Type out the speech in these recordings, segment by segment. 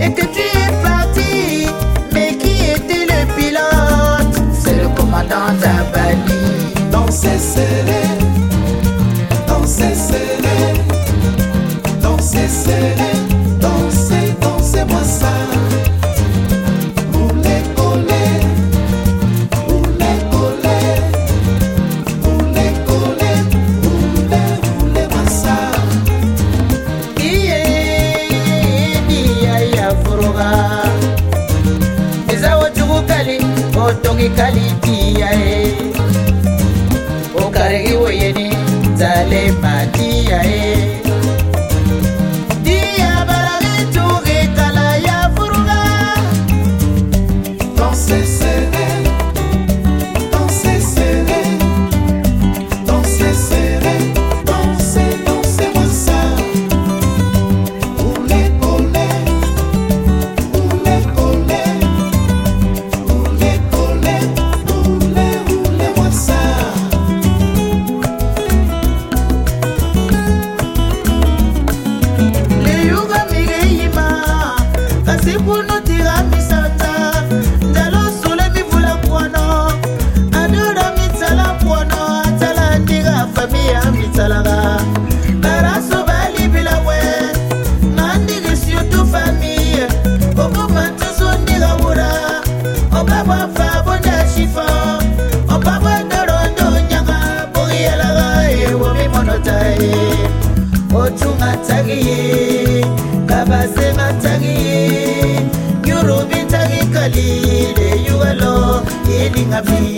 et que tu es parti. Mais qui était le pilote C'est le commandant Dabali. Dans c'est serrés. tongi kalipia e eh. okaregi woyeni zalema minha vida.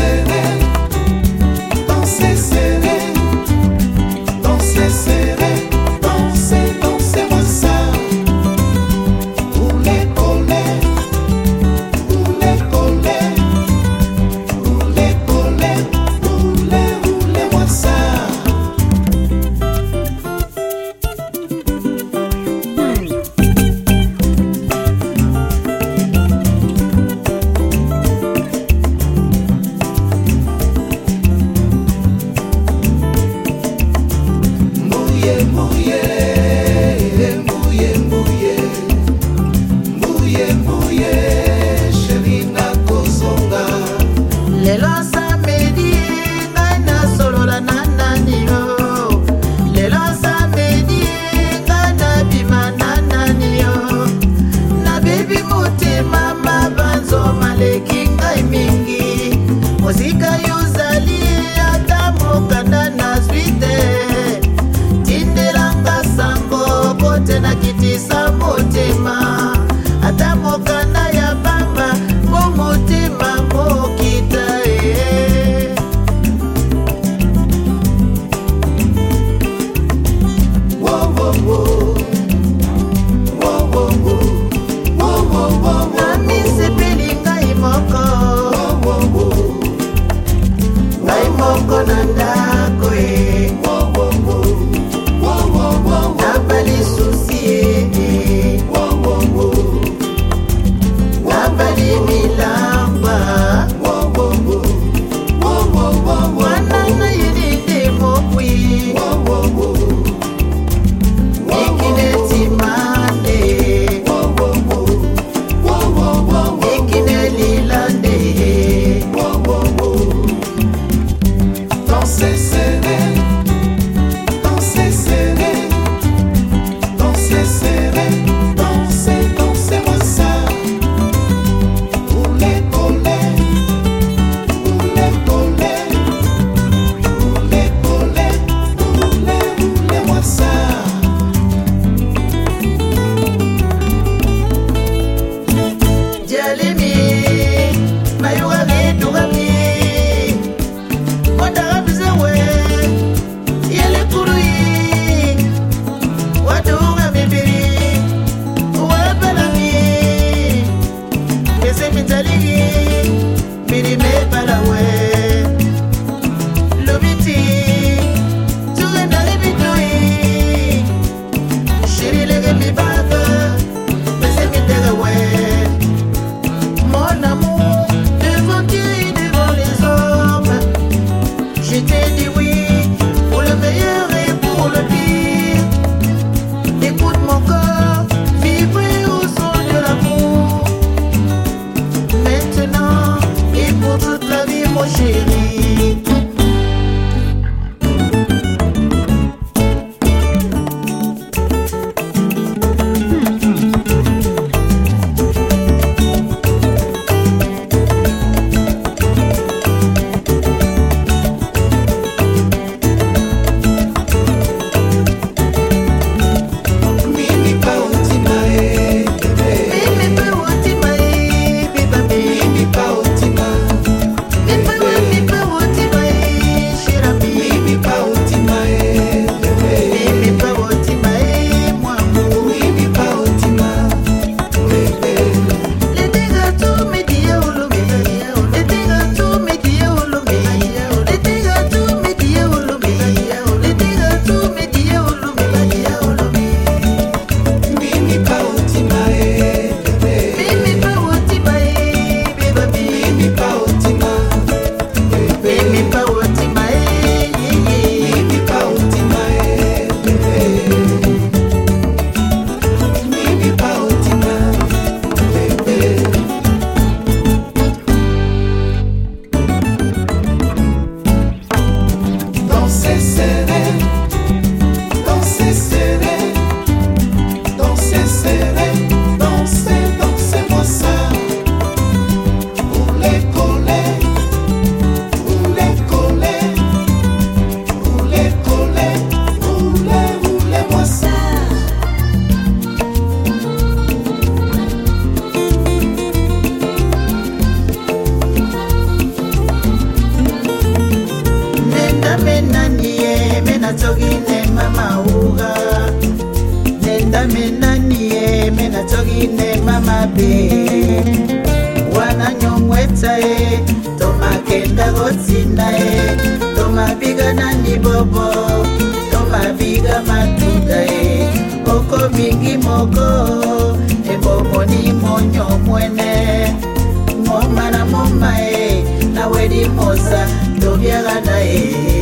você deve. tomabiga nandi bobo tomabiga matuta e oko mingi moko ebomoni monyo mwene moma na moma e naweli mosa tobiaga na ye